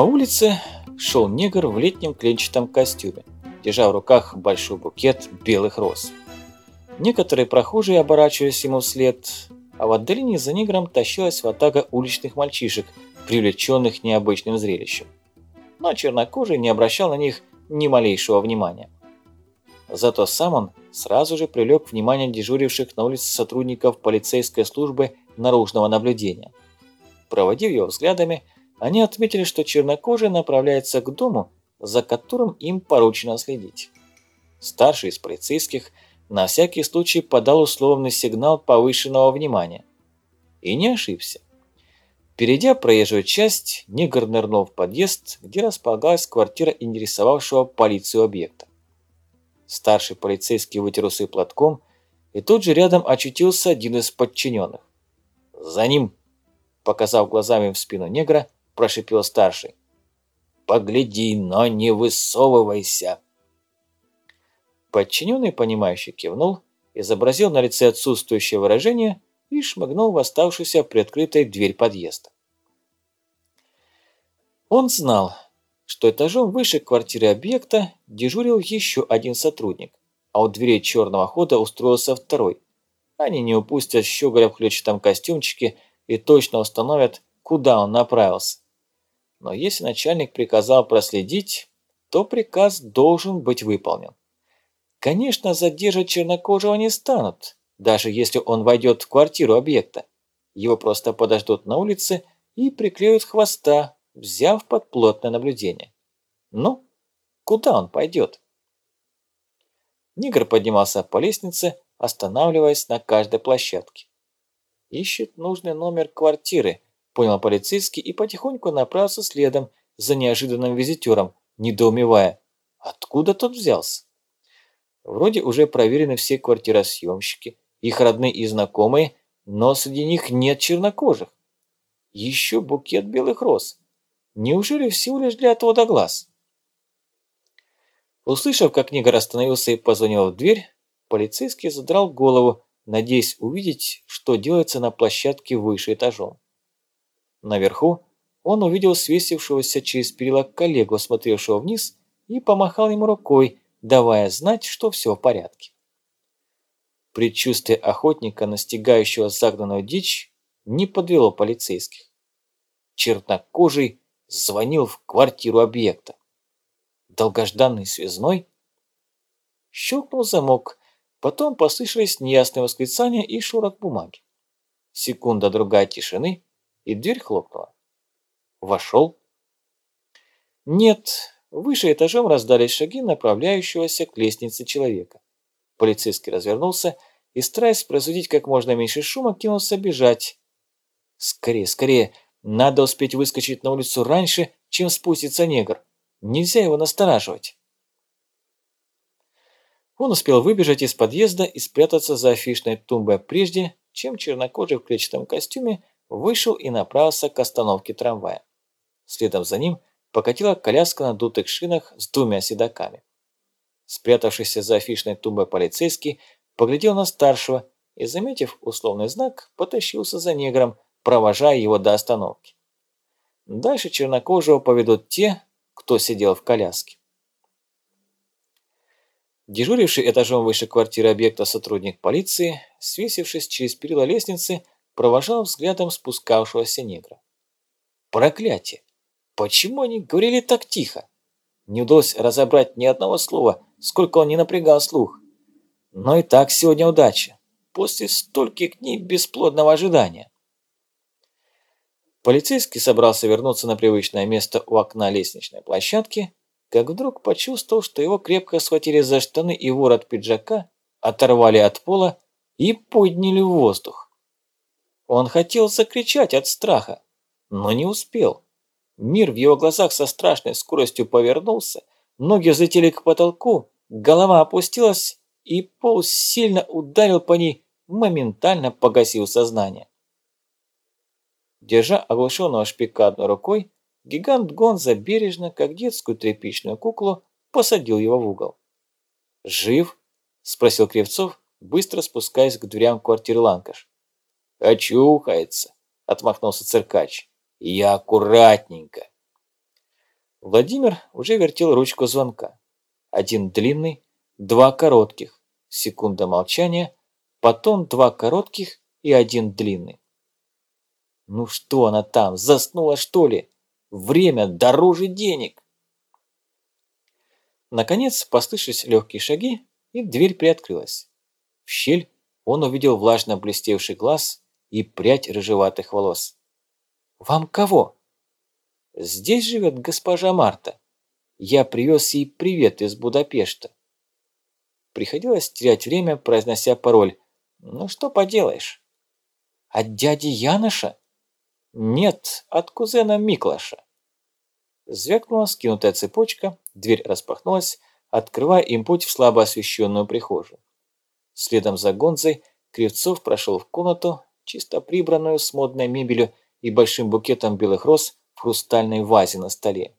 По улице шел негр в летнем клетчатом костюме, держа в руках большой букет белых роз. Некоторые прохожие оборачивались ему вслед, а в отдалении за негром тащилась ватага уличных мальчишек, привлеченных необычным зрелищем. Но чернокожий не обращал на них ни малейшего внимания. Зато сам он сразу же привлек внимание дежуривших на улице сотрудников полицейской службы наружного наблюдения. Проводив его взглядами, они отметили, что чернокожий направляется к дому, за которым им поручено следить. Старший из полицейских на всякий случай подал условный сигнал повышенного внимания. И не ошибся. Перейдя проезжую часть, негр нырнул в подъезд, где располагалась квартира интересовавшего полицию объекта. Старший полицейский вытер усы платком, и тут же рядом очутился один из подчиненных. «За ним!» – показав глазами в спину негра, прошипел старший. «Погляди, но не высовывайся!» Подчиненный, понимающий, кивнул, изобразил на лице отсутствующее выражение и шмыгнул в оставшуюся приоткрытой дверь подъезда. Он знал, что этажом выше квартиры объекта дежурил еще один сотрудник, а у дверей черного хода устроился второй. Они не упустят щеголя в клетчатом костюмчике и точно установят, куда он направился. Но если начальник приказал проследить, то приказ должен быть выполнен. Конечно, задержать чернокожего не станут, даже если он войдет в квартиру объекта. Его просто подождут на улице и приклеют хвоста, взяв под плотное наблюдение. Ну, куда он пойдет? Нигр поднимался по лестнице, останавливаясь на каждой площадке. Ищет нужный номер квартиры, понял полицейский и потихоньку направился следом за неожиданным визитером, недоумевая, откуда тот взялся. Вроде уже проверены все квартиросъемщики, их родные и знакомые, но среди них нет чернокожих. Еще букет белых роз. Неужели всего лишь для отвода глаз? Услышав, как Нигер остановился и позвонил в дверь, полицейский задрал голову, надеясь увидеть, что делается на площадке выше этажом. Наверху он увидел свесившегося через перила коллегу, смотревшего вниз, и помахал ему рукой, давая знать, что все в порядке. Предчувствие охотника, настигающего загнанную дичь, не подвело полицейских. Чернокожий звонил в квартиру объекта. Долгожданный связной? Щелкнул замок, потом послышались неясные восклицания и шорох бумаги. Секунда-другая тишины, и дверь хлопнула. Вошел. Нет, выше этажом раздались шаги направляющегося к лестнице человека. Полицейский развернулся и, стараясь производить как можно меньше шума, кинулся бежать. Скорее, скорее, надо успеть выскочить на улицу раньше, чем спустится негр. Нельзя его настораживать. Он успел выбежать из подъезда и спрятаться за афишной тумбой прежде, чем чернокожий в клетчатом костюме вышел и направился к остановке трамвая. Следом за ним покатила коляска на дутых шинах с двумя седаками. Спрятавшийся за афишной тумбой полицейский поглядел на старшего и, заметив условный знак, потащился за негром, провожая его до остановки. Дальше чернокожего поведут те, кто сидел в коляске. Дежуривший этажом выше квартиры объекта сотрудник полиции, свесившись через перила лестницы, провожал взглядом спускавшегося негра. Проклятие! Почему они говорили так тихо? Не удалось разобрать ни одного слова, сколько он не напрягал слух. Но и так сегодня удача, после стольких дней бесплодного ожидания. Полицейский собрался вернуться на привычное место у окна лестничной площадки, как вдруг почувствовал, что его крепко схватили за штаны и ворот пиджака, оторвали от пола и подняли в воздух. Он хотел закричать от страха, но не успел. Мир в его глазах со страшной скоростью повернулся, ноги взлетели к потолку, голова опустилась, и пол сильно ударил по ней, моментально погасил сознание. Держа оглушенного шпика одной рукой, гигант Гонза бережно, как детскую тряпичную куклу, посадил его в угол. «Жив?» – спросил Кривцов, быстро спускаясь к дверям квартиры Ланкаш. «Очухается», – отмахнулся циркач. «Я аккуратненько». Владимир уже вертел ручку звонка. Один длинный, два коротких. Секунда молчания, потом два коротких и один длинный. Ну что она там, заснула что ли? Время дороже денег. Наконец послышались легкие шаги, и дверь приоткрылась. В щель он увидел влажно блестевший глаз и прядь рыжеватых волос. «Вам кого?» «Здесь живет госпожа Марта. Я привез ей привет из Будапешта». Приходилось терять время, произнося пароль. «Ну что поделаешь?» «От дяди Яноша?» «Нет, от кузена Миклаша». Звякнула скинутая цепочка, дверь распахнулась, открывая им путь в слабо освещенную прихожую. Следом за Гонзой Кривцов прошел в комнату, чисто прибранную с модной мебелью и большим букетом белых роз в хрустальной вазе на столе.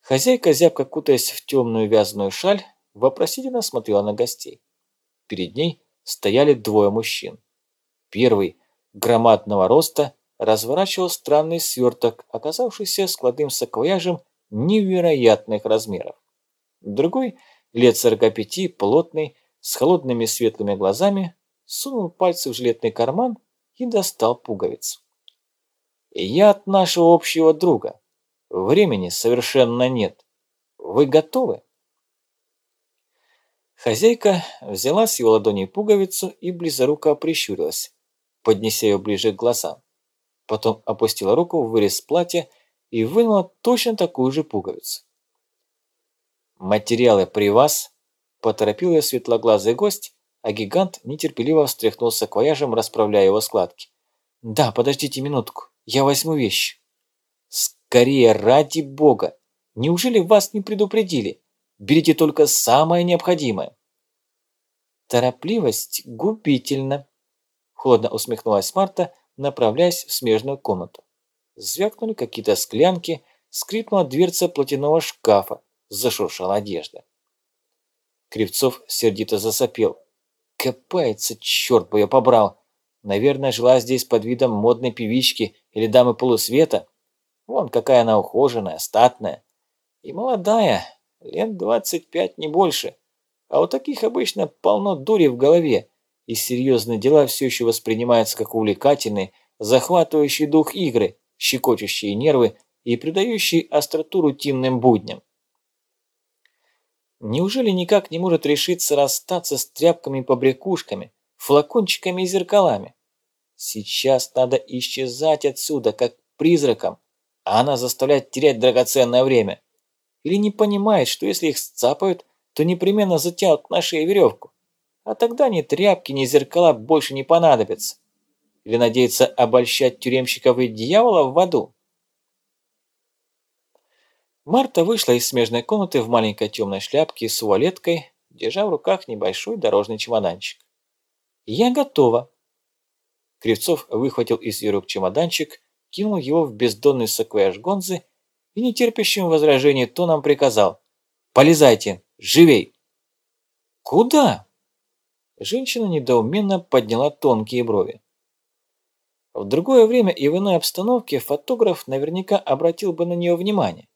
Хозяйка, зябко кутаясь в темную вязаную шаль, вопросительно смотрела на гостей. Перед ней стояли двое мужчин. Первый, громадного роста, разворачивал странный сверток, оказавшийся складным саквояжем невероятных размеров. Другой, лет 45, плотный, с холодными светлыми глазами, сунул пальцы в жилетный карман и достал пуговицу. «Я от нашего общего друга. Времени совершенно нет. Вы готовы?» Хозяйка взяла с его ладони пуговицу и близоруко прищурилась, поднеся ее ближе к глазам. Потом опустила руку в вырез платья и вынула точно такую же пуговицу. «Материалы при вас?» – поторопил ее светлоглазый гость, а гигант нетерпеливо встряхнул саквояжем, расправляя его складки. «Да, подождите минутку, я возьму вещи». «Скорее, ради бога! Неужели вас не предупредили? Берите только самое необходимое». «Торопливость губительна», – холодно усмехнулась Марта, направляясь в смежную комнату. Звякнули какие-то склянки, скрипнула дверца платяного шкафа, зашуршала одежда. Кривцов сердито засопел. Копается, черт бы ее побрал. Наверное, жила здесь под видом модной певички или дамы полусвета. Вон какая она ухоженная, статная. И молодая, лет двадцать пять, не больше. А у таких обычно полно дури в голове, и серьезные дела все еще воспринимаются как увлекательные, захватывающие дух игры, щекочущие нервы и придающие остроту рутинным будням. Неужели никак не может решиться расстаться с тряпками-побрякушками, флакончиками и зеркалами? Сейчас надо исчезать отсюда, как призраком, а она заставляет терять драгоценное время. Или не понимает, что если их сцапают, то непременно затянут на шее веревку. А тогда ни тряпки, ни зеркала больше не понадобятся. Или надеется обольщать тюремщиков и дьявола в аду. Марта вышла из смежной комнаты в маленькой темной шляпке с вуалеткой, держа в руках небольшой дорожный чемоданчик. «Я готова!» Кривцов выхватил из ее рук чемоданчик, кинул его в бездонный саквояж Гонзы и нетерпящим возражений тоном приказал «Полезайте! Живей!» «Куда?» Женщина недоуменно подняла тонкие брови. В другое время и в иной обстановке фотограф наверняка обратил бы на нее внимание.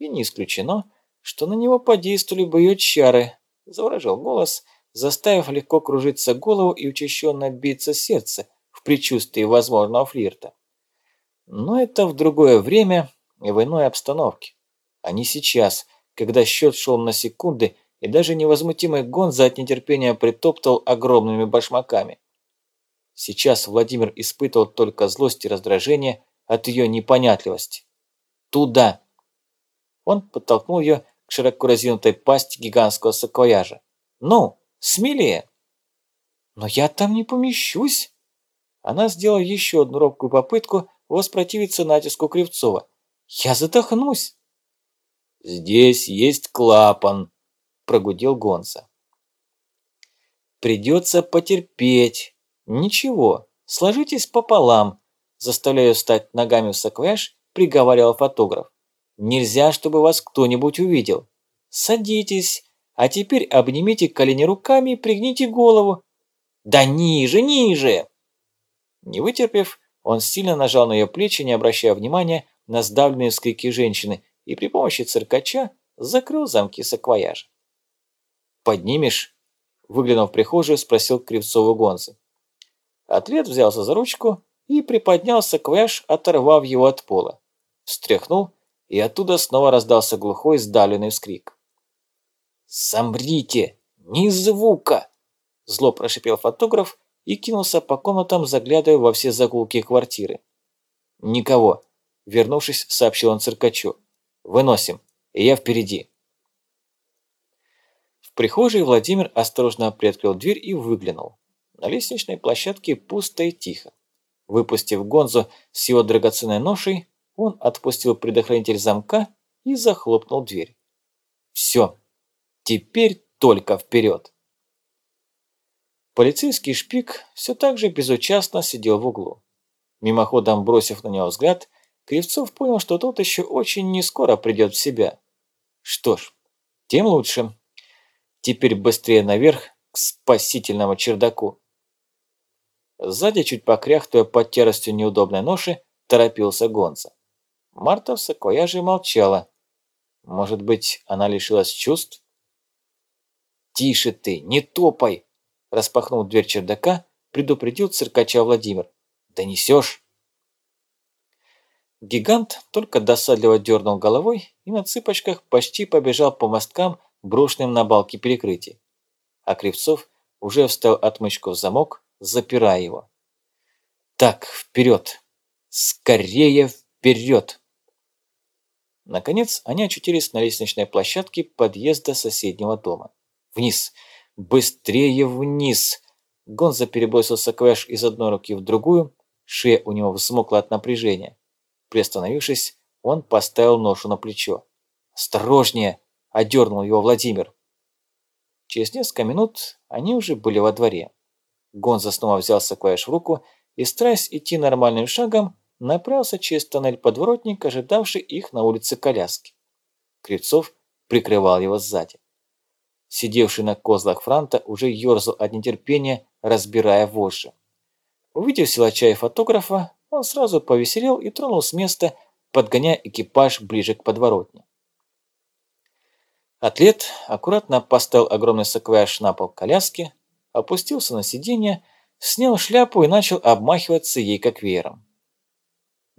И не исключено, что на него подействовали бы ее чары, заворожил голос, заставив легко кружиться голову и учащенно биться сердце в предчувствии возможного флирта. Но это в другое время и в иной обстановке, а не сейчас, когда счет шел на секунды и даже невозмутимый Гонза от нетерпения притоптал огромными башмаками. Сейчас Владимир испытывал только злость и раздражение от ее непонятливости. «Туда!» Он подтолкнул ее к широко разинутой пасти гигантского саквояжа. «Ну, смелее!» «Но я там не помещусь!» Она сделала еще одну робкую попытку воспротивиться натиску Кривцова. «Я задохнусь!» «Здесь есть клапан!» – прогудел Гонца. «Придется потерпеть. Ничего, сложитесь пополам», – заставляя встать ногами в саквояж, приговаривал фотограф. Нельзя, чтобы вас кто-нибудь увидел. Садитесь, а теперь обнимите колени руками и пригните голову. Да ниже, ниже!» Не вытерпев, он сильно нажал на ее плечи, не обращая внимания на сдавленные скрики женщины, и при помощи циркача закрыл замки саквояжа. «Поднимешь?» – выглянув в прихожую, спросил Кривцову Гонзы. Ответ взялся за ручку и приподнял саквояж, оторвав его от пола. Встряхнул, и оттуда снова раздался глухой сдавленный вскрик. «Замрите! Ни звука!» Зло прошипел фотограф и кинулся по комнатам, заглядывая во все загулки квартиры. «Никого!» Вернувшись, сообщил он циркачу. «Выносим, и я впереди». В прихожей Владимир осторожно приоткрыл дверь и выглянул. На лестничной площадке пусто и тихо. Выпустив Гонзу с его драгоценной ношей, он отпустил предохранитель замка и захлопнул дверь. Все, теперь только вперед. Полицейский шпик все так же безучастно сидел в углу. Мимоходом бросив на него взгляд, Кривцов понял, что тот еще очень нескоро придет в себя. Что ж, тем лучше. Теперь быстрее наверх, к спасительному чердаку. Сзади, чуть покряхтуя под тяжестью неудобной ноши, торопился Гонца. Марта в саквояже молчала. Может быть, она лишилась чувств? «Тише ты, не топай!» Распахнул дверь чердака, предупредил циркача Владимир. «Донесешь?» Гигант только досадливо дернул головой и на цыпочках почти побежал по мосткам, брошенным на балке перекрытий. А Кривцов уже встал отмычку в замок, запирая его. «Так, вперед! Скорее вперед!» Наконец они очутились на лестничной площадке подъезда соседнего дома. «Вниз! Быстрее вниз!» Гонза перебросил саквояж из одной руки в другую, шея у него взмокла от напряжения. Приостановившись, он поставил ношу на плечо. «Осторожнее!» – одернул его Владимир. Через несколько минут они уже были во дворе. Гонза снова взял саквояж в руку и, стараясь идти нормальным шагом, направился через тоннель подворотник, ожидавший их на улице коляски. Кривцов прикрывал его сзади. Сидевший на козлах франта уже ерзал от нетерпения, разбирая вожжи. Увидев силача и фотографа, он сразу повеселел и тронул с места, подгоняя экипаж ближе к подворотне. Атлет аккуратно поставил огромный саквояж на пол коляски, опустился на сиденье, снял шляпу и начал обмахиваться ей как веером.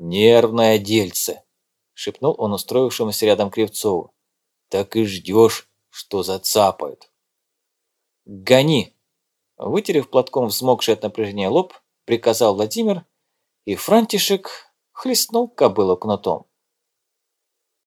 «Нервное дельце!» – шепнул он устроившемуся рядом Кривцову. «Так и ждешь, что зацапают. «Гони!» Вытерев платком взмокший от напряжения лоб, приказал Владимир, и Франтишек хлестнул кобылу кнутом.